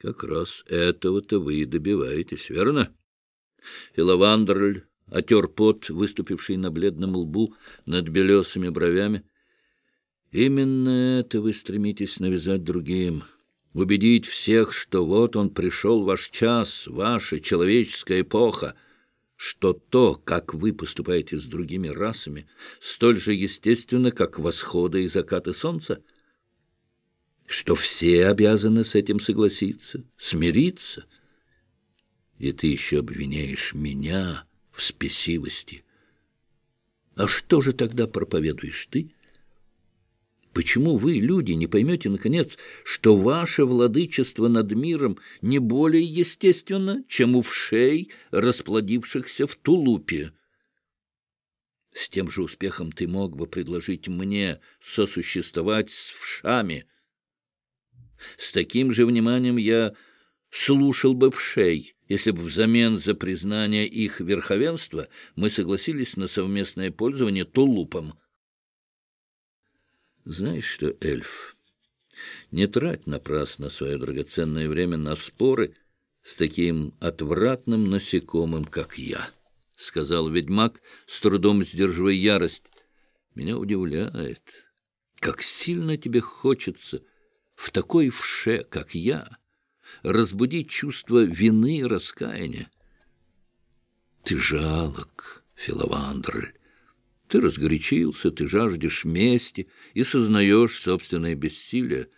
Как раз этого-то вы и добиваетесь, верно? Филовандрль отер пот, выступивший на бледном лбу над белесыми бровями. Именно это вы стремитесь навязать другим. Убедить всех, что вот он пришел ваш час, ваша человеческая эпоха, что то, как вы поступаете с другими расами, столь же естественно, как восходы и закаты солнца — что все обязаны с этим согласиться, смириться. И ты еще обвиняешь меня в спесивости. А что же тогда проповедуешь ты? Почему вы, люди, не поймете, наконец, что ваше владычество над миром не более естественно, чем у вшей, расплодившихся в тулупе? С тем же успехом ты мог бы предложить мне сосуществовать с вшами — с таким же вниманием я слушал бы в шей, если бы взамен за признание их верховенства мы согласились на совместное пользование тулупом. Знаешь что, эльф, не трать напрасно свое драгоценное время на споры с таким отвратным насекомым, как я, — сказал ведьмак, с трудом сдерживая ярость. Меня удивляет, как сильно тебе хочется в такой вше, как я, разбудить чувство вины и раскаяния. Ты жалок, Филовандроль. Ты разгорячился, ты жаждешь мести и сознаешь собственное бессилие.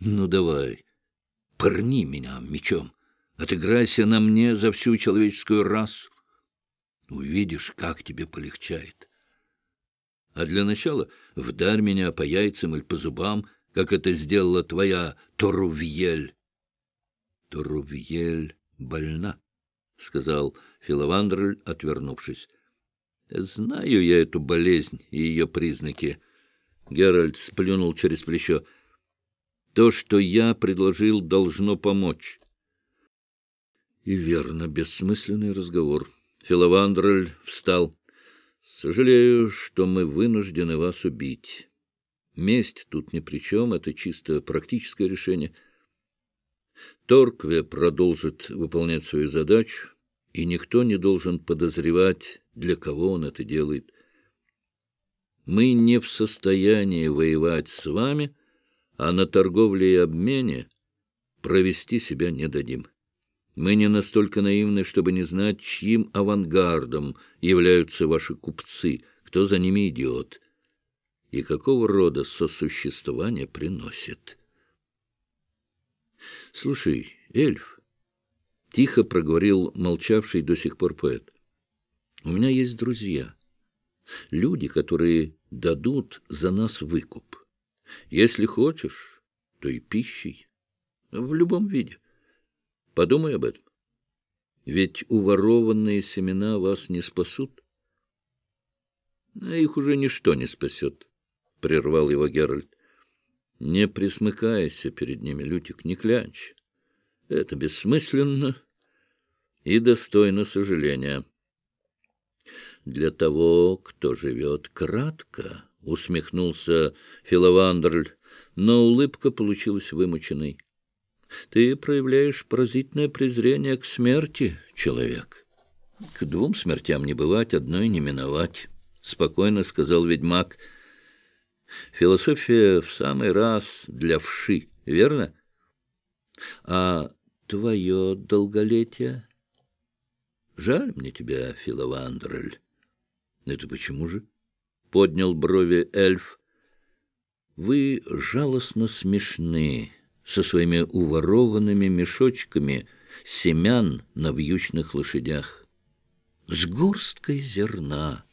Ну, давай, порни меня мечом, отыграйся на мне за всю человеческую расу. Увидишь, как тебе полегчает. А для начала вдарь меня по яйцам или по зубам — как это сделала твоя Торувьель. — Торувьель больна, — сказал Филовандрль, отвернувшись. — Знаю я эту болезнь и ее признаки. Геральт сплюнул через плечо. — То, что я предложил, должно помочь. И верно, бессмысленный разговор. Филовандроль встал. — Сожалею, что мы вынуждены вас убить. Месть тут ни при чем, это чисто практическое решение. Торкве продолжит выполнять свою задачу, и никто не должен подозревать, для кого он это делает. Мы не в состоянии воевать с вами, а на торговле и обмене провести себя не дадим. Мы не настолько наивны, чтобы не знать, чьим авангардом являются ваши купцы, кто за ними идет — и какого рода сосуществование приносит. — Слушай, эльф, — тихо проговорил молчавший до сих пор поэт, — у меня есть друзья, люди, которые дадут за нас выкуп. Если хочешь, то и пищей, в любом виде. Подумай об этом. Ведь уворованные семена вас не спасут. А их уже ничто не спасет. — прервал его Геральт. — Не присмыкайся перед ними, Лютик, не клянчь. Это бессмысленно и достойно сожаления. Для того, кто живет кратко, — усмехнулся Филовандрль, но улыбка получилась вымученной. — Ты проявляешь поразительное презрение к смерти, человек. — К двум смертям не бывать, одной не миновать, — спокойно сказал ведьмак, — Философия в самый раз для вши, верно? А твое долголетие? Жаль мне тебя, Филовандрель. Это почему же? Поднял брови эльф. Вы жалостно смешны со своими уворованными мешочками семян на вьючных лошадях, с горсткой зерна,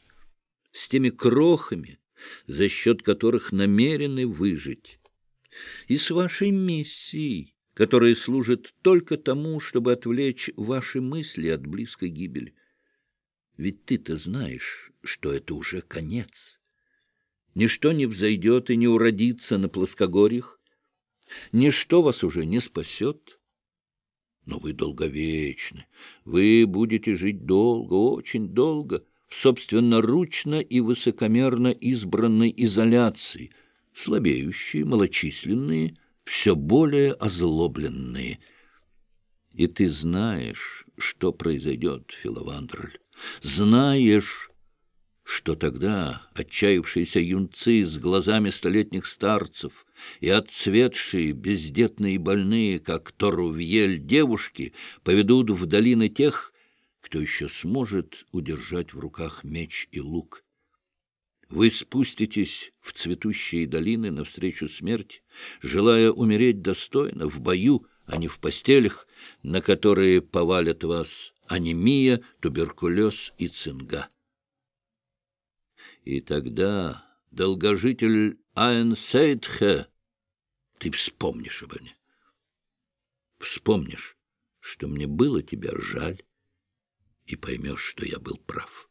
с теми крохами, за счет которых намерены выжить, и с вашей миссией, которая служит только тому, чтобы отвлечь ваши мысли от близкой гибели. Ведь ты-то знаешь, что это уже конец. Ничто не взойдет и не уродится на плоскогорьях, ничто вас уже не спасет. Но вы долговечны, вы будете жить долго, очень долго — собственноручно и высокомерно избранной изоляции, слабеющие, малочисленные, все более озлобленные — И ты знаешь, что произойдет, Филовандрль. Знаешь, что тогда отчаявшиеся юнцы с глазами столетних старцев и отцветшие, бездетные и больные, как Торувьель девушки, поведут в долины тех, кто еще сможет удержать в руках меч и лук. Вы спуститесь в цветущие долины навстречу смерти, желая умереть достойно, в бою, а не в постелях, на которые повалят вас анемия, туберкулез и цинга. И тогда долгожитель Айнсейдхе, ты вспомнишь обо мне. Вспомнишь, что мне было тебя жаль, и поймешь, что я был прав.